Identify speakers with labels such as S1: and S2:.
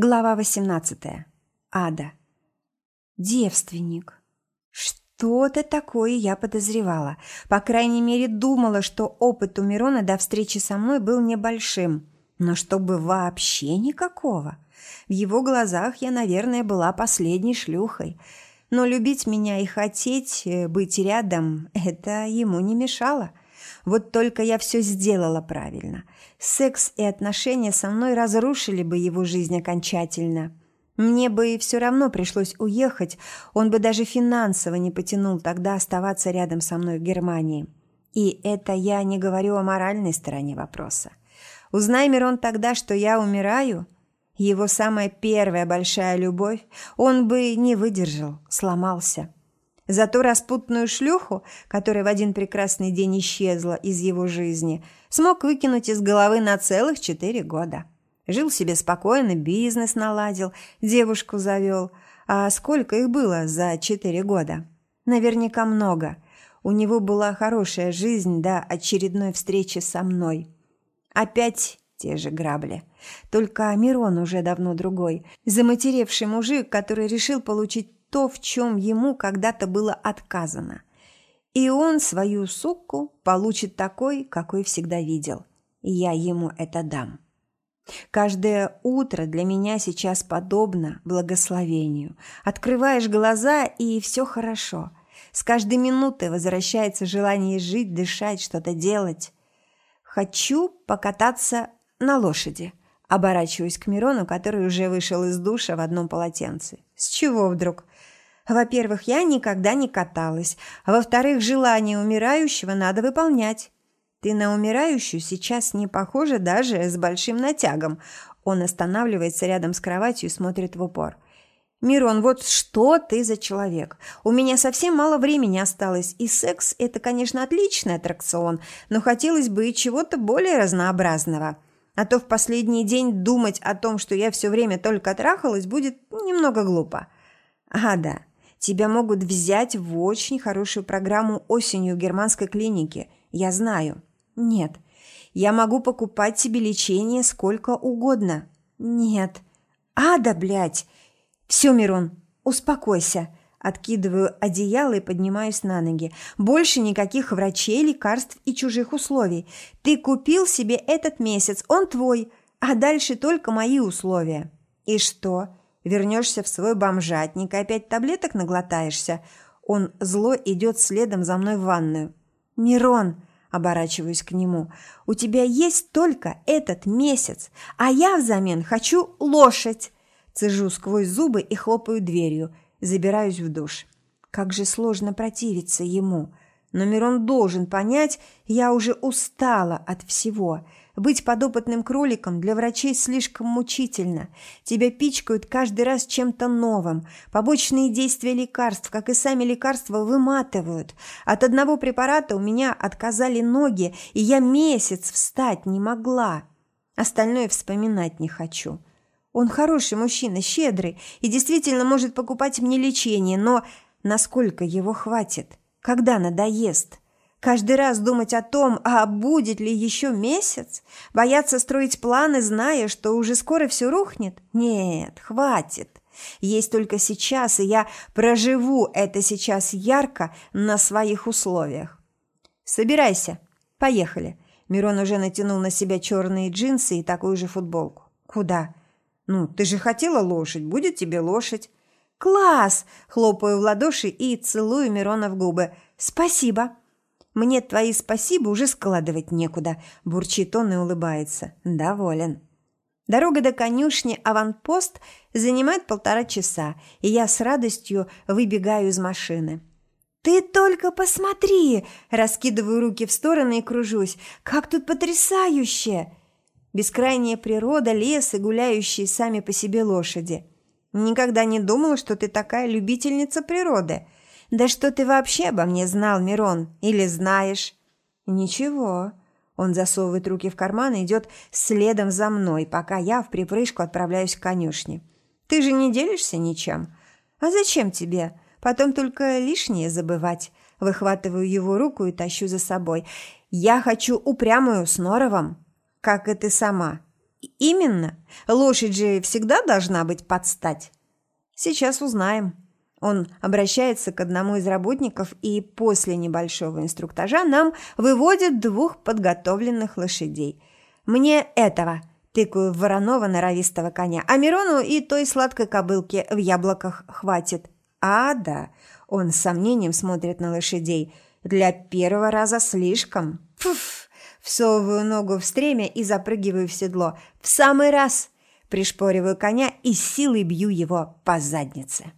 S1: Глава 18. Ада. Девственник. Что-то такое я подозревала. По крайней мере, думала, что опыт у Мирона до встречи со мной был небольшим. Но чтобы вообще никакого. В его глазах я, наверное, была последней шлюхой. Но любить меня и хотеть э, быть рядом – это ему не мешало. Вот только я все сделала правильно. Секс и отношения со мной разрушили бы его жизнь окончательно. Мне бы и все равно пришлось уехать, он бы даже финансово не потянул тогда оставаться рядом со мной в Германии. И это я не говорю о моральной стороне вопроса. Узнай Мирон тогда, что я умираю, его самая первая большая любовь, он бы не выдержал, сломался. За ту распутную шлюху, которая в один прекрасный день исчезла из его жизни, смог выкинуть из головы на целых четыре года. Жил себе спокойно, бизнес наладил, девушку завел. А сколько их было за четыре года? Наверняка много. У него была хорошая жизнь до очередной встречи со мной. Опять те же грабли. Только Мирон уже давно другой. Заматеревший мужик, который решил получить то, в чем ему когда-то было отказано. И он свою суку получит такой, какой всегда видел. Я ему это дам. Каждое утро для меня сейчас подобно благословению. Открываешь глаза, и все хорошо. С каждой минутой возвращается желание жить, дышать, что-то делать. Хочу покататься на лошади. Оборачиваюсь к Мирону, который уже вышел из душа в одном полотенце. С чего вдруг? Во-первых, я никогда не каталась, а во-вторых, желание умирающего надо выполнять. Ты на умирающую сейчас не похожа даже с большим натягом. Он останавливается рядом с кроватью и смотрит в упор. «Мирон, вот что ты за человек? У меня совсем мало времени осталось, и секс – это, конечно, отличный аттракцион, но хотелось бы и чего-то более разнообразного. А то в последний день думать о том, что я все время только трахалась, будет немного глупо». «Ада, Тебя могут взять в очень хорошую программу осенью германской клинике. Я знаю. Нет. Я могу покупать тебе лечение сколько угодно. Нет. Ада, блядь. Все, Мирон, успокойся. Откидываю одеяло и поднимаюсь на ноги. Больше никаких врачей, лекарств и чужих условий. Ты купил себе этот месяц, он твой, а дальше только мои условия. И что? Вернешься в свой бомжатник и опять таблеток наглотаешься. Он зло идет следом за мной в ванную. «Мирон!» – оборачиваюсь к нему. «У тебя есть только этот месяц, а я взамен хочу лошадь!» Цежу сквозь зубы и хлопаю дверью. Забираюсь в душ. Как же сложно противиться ему. Но Мирон должен понять, я уже устала от всего – быть подопытным кроликом для врачей слишком мучительно. Тебя пичкают каждый раз чем-то новым. Побочные действия лекарств, как и сами лекарства, выматывают. От одного препарата у меня отказали ноги, и я месяц встать не могла. Остальное вспоминать не хочу. Он хороший мужчина, щедрый, и действительно может покупать мне лечение, но насколько его хватит? Когда надоест?» Каждый раз думать о том, а будет ли еще месяц? Бояться строить планы, зная, что уже скоро все рухнет? Нет, хватит. Есть только сейчас, и я проживу это сейчас ярко на своих условиях. Собирайся, поехали. Мирон уже натянул на себя черные джинсы и такую же футболку. Куда? Ну, ты же хотела лошадь, будет тебе лошадь. Класс! Хлопаю в ладоши и целую Мирона в губы. Спасибо. Мне твои спасибо уже складывать некуда», – бурчит он и улыбается. «Доволен». Дорога до конюшни «Аванпост» занимает полтора часа, и я с радостью выбегаю из машины. «Ты только посмотри!» – раскидываю руки в стороны и кружусь. «Как тут потрясающе!» Бескрайняя природа, лес и гуляющие сами по себе лошади. Никогда не думала, что ты такая любительница природы – «Да что ты вообще обо мне знал, Мирон? Или знаешь?» «Ничего». Он засовывает руки в карман и идет следом за мной, пока я в припрыжку отправляюсь к конюшне. «Ты же не делишься ничем?» «А зачем тебе? Потом только лишнее забывать». Выхватываю его руку и тащу за собой. «Я хочу упрямую с норовом, как и ты сама». Именно. Лошадь же всегда должна быть под стать. Сейчас узнаем. Он обращается к одному из работников и после небольшого инструктажа нам выводит двух подготовленных лошадей. Мне этого, тыкаю в вороного норовистого коня, а Мирону и той сладкой кобылке в яблоках хватит. А, да, он с сомнением смотрит на лошадей. Для первого раза слишком. Пф, всовываю ногу в стремя и запрыгиваю в седло. В самый раз пришпориваю коня и силой бью его по заднице.